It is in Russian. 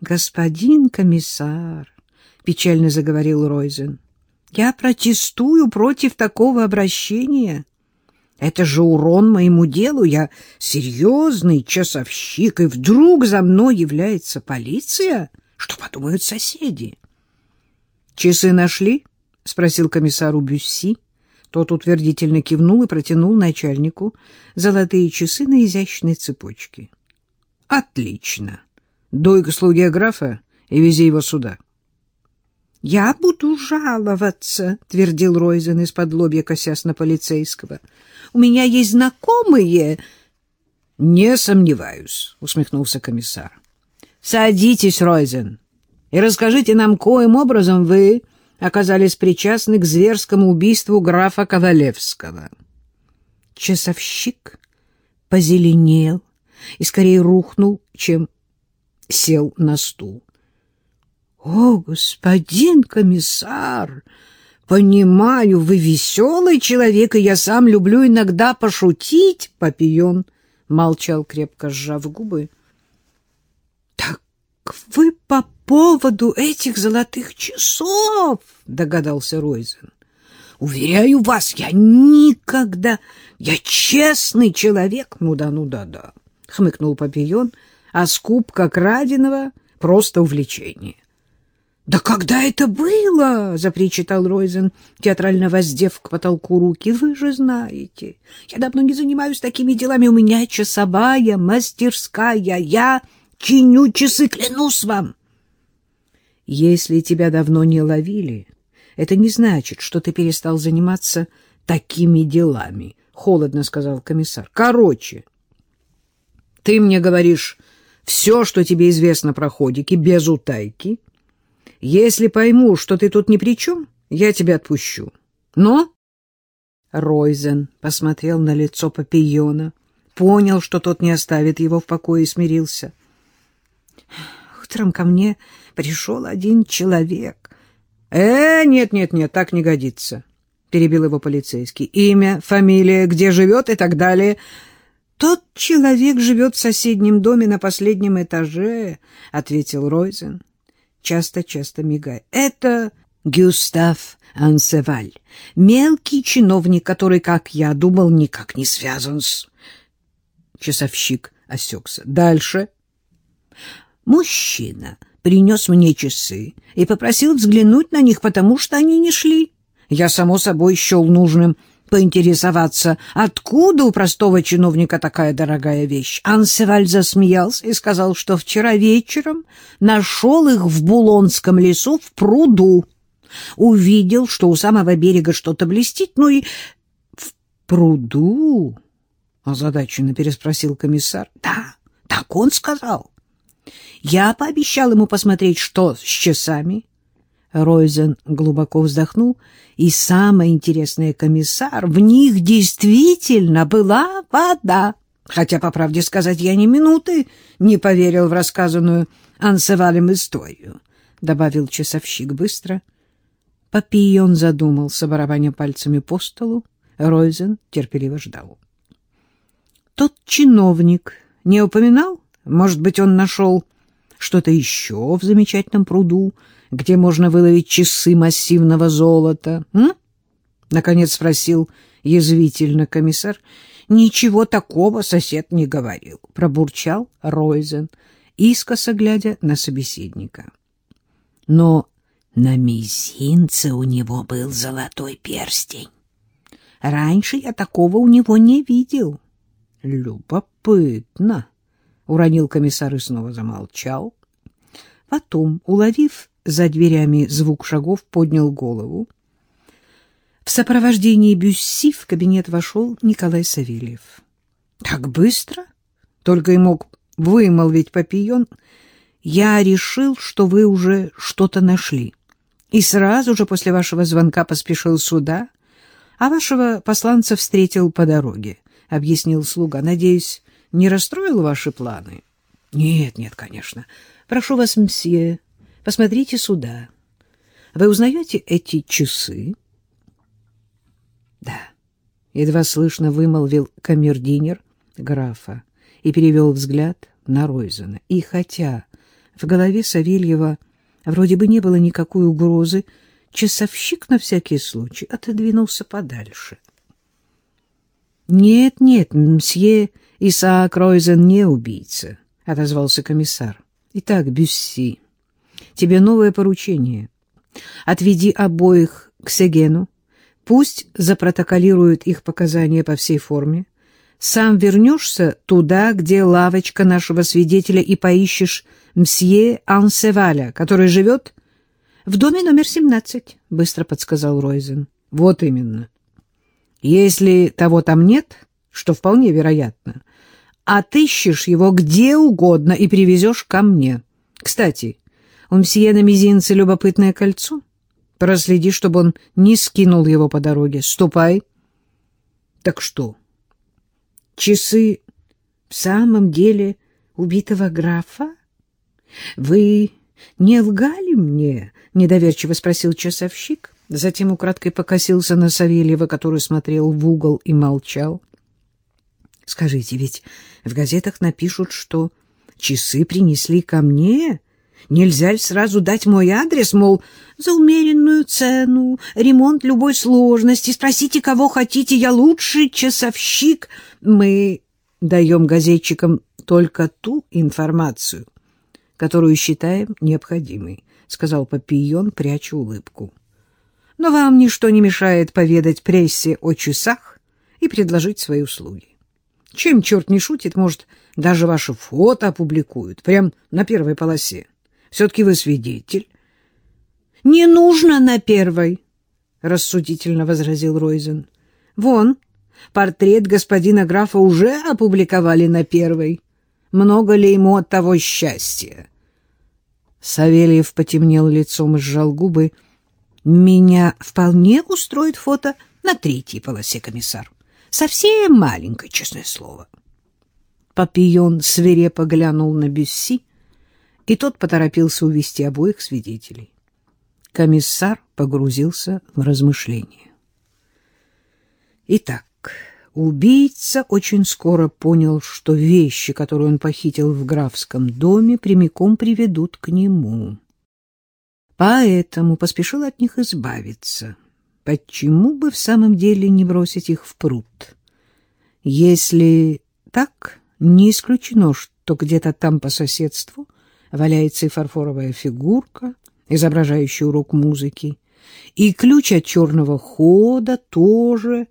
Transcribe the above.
Господин комиссар, — печально заговорил Ройзен, — я протестую против такого обращения. Это же урон моему делу. Я серьезный часовщик, и вдруг за мной является полиция. Что подумают соседи? — Часы нашли? — спросил комиссару Бюсси. Тот утвердительно кивнул и протянул начальнику золотые часы на изящной цепочке. — Отлично. Дуй-ка слуге графа и вези его сюда. — Я буду жаловаться, — твердил Ройзен из-под лобья, косясь на полицейского. — У меня есть знакомые. — Не сомневаюсь, — усмехнулся комиссар. — Садитесь, Ройзен, и расскажите нам, коим образом вы оказались причастны к зверскому убийству графа Ковалевского. Часовщик позеленел и скорее рухнул, чем сел на стул. — О, господин комиссар! Понимаю, вы веселый человек, и я сам люблю иногда пошутить, — Папион молчал, крепко сжав губы. — Так вы по поводу этих золотых часов, — догадался Ройзен. — Уверяю вас, я никогда... Я честный человек. Ну да, ну да, да, — хмыкнул Папион, а скупка краденого — просто увлечение. — Да когда это было? — запричитал Ройзен, театрально воздев к потолку руки. — Вы же знаете, я давно не занимаюсь такими делами. У меня часовая мастерская. Я чиню часы, клянусь вам. Если тебя давно не ловили, это не значит, что ты перестал заниматься такими делами, — холодно сказал комиссар. — Короче, ты мне говоришь все, что тебе известно про ходики, без утайки. Если пойму, что ты тут ни при чем, я тебя отпущу. Но... Ройзен посмотрел на лицо Папиона, понял, что тот не оставит его в покое и смирился. Утром ко мне пришел один человек. — Э, нет-нет-нет, так не годится, — перебил его полицейский. — Имя, фамилия, где живет и так далее. — Тот человек живет в соседнем доме на последнем этаже, — ответил Ройзен, часто-часто мигая. — Это Гюстав Ансеваль, мелкий чиновник, который, как я думал, никак не связан с... Часовщик осекся. Дальше. Мужчина принес мне часы и попросил взглянуть на них, потому что они не шли. Я, само собой, счел нужным поинтересоваться, откуда у простого чиновника такая дорогая вещь. Ансеваль засмеялся и сказал, что вчера вечером нашел их в Булонском лесу в пруду. Увидел, что у самого берега что-то блестит, ну и... — В пруду? — озадаченно переспросил комиссар. — Да, так он сказал. Я пообещал ему посмотреть, что с часами. Ройзен глубоко вздохнул, и самое интересное, комиссар, в них действительно была вода. Хотя, по правде сказать, я ни минуты не поверил в рассказанную Ансевалем историю, — добавил часовщик быстро. Папион задумался, барабаня пальцами по столу. Ройзен терпеливо ждал. Тот чиновник не упоминал? Может быть, он нашел что-то еще в замечательном пруду, где можно выловить часы массивного золота? М? Наконец спросил язвительно комиссар. Ничего такого сосед не говорил, пробурчал Ройзен, искоса глядя на собеседника. Но на мизинце у него был золотой перстень. Раньше я такого у него не видел. Любопытно уронил комиссар и снова замолчал. Потом, уловив за дверями звук шагов, поднял голову. В сопровождении Бюсси в кабинет вошел Николай Савельев. — Так быстро? — только и мог вымолвить Папион. — Я решил, что вы уже что-то нашли. И сразу же после вашего звонка поспешил сюда, а вашего посланца встретил по дороге, — объяснил слуга. — Надеюсь, не расстроил ваши планы? — Нет, нет, конечно. Прошу вас, мсье, посмотрите сюда. Вы узнаете эти часы? — Да, — едва слышно вымолвил камердинер графа и перевел взгляд на Ройзена. И хотя В голове Савельева вроде бы не было никакой угрозы. Часовщик на всякий случай отодвинулся подальше. — Нет, нет, мсье Исаак Ройзен не убийца, — отозвался комиссар. — Итак, Бюсси, тебе новое поручение. Отведи обоих к Сегену, пусть запротоколируют их показания по всей форме, сам вернешься туда, где лавочка нашего свидетеля, и поищешь мсье Ансеваля, который живет в доме номер 17, — быстро подсказал Ройзен. — Вот именно. Если того там нет, что вполне вероятно, отыщешь его где угодно и привезешь ко мне. Кстати, у мсье на мизинце любопытное кольцо. Проследи, чтобы он не скинул его по дороге. Ступай. Так что? — Часы в самом деле убитого графа? Вы не лгали мне? Недоверчиво спросил часовщик. Затем украдкой покосился на Савельева, который смотрел в угол и молчал. Скажите, ведь в газетах напишут, что часы принесли ко мне? Нельзя ли сразу дать мой адрес, мол, за умеренную цену, ремонт любой сложности, спросите, кого хотите, я лучший часовщик. Мы даем газетчикам только ту информацию, которую считаем необходимой, — сказал Папийон, пряча улыбку. Но вам ничто не мешает поведать прессе о часах и предложить свои услуги. Чем черт не шутит, может, даже ваше фото опубликуют, прямо на первой полосе. Все-таки вы свидетель. — Не нужно на первой, — рассудительно возразил Ройзен. — Вон, портрет господина графа уже опубликовали на первой. Много ли ему от того счастья? Савельев потемнел лицом и сжал губы. — Меня вполне устроит фото на третьей полосе, комиссар. Совсем маленькое, честное слово. Папион свирепо глянул на Бюсси, и тот поторопился увести обоих свидетелей. Комиссар погрузился в размышления. Итак, убийца очень скоро понял, что вещи, которые он похитил в графском доме, прямиком приведут к нему. Поэтому поспешил от них избавиться. Почему бы в самом деле не бросить их в пруд? Если так, не исключено, что где-то там по соседству — валяется и фарфоровая фигурка, изображающая урок музыки, и ключ от черного хода тоже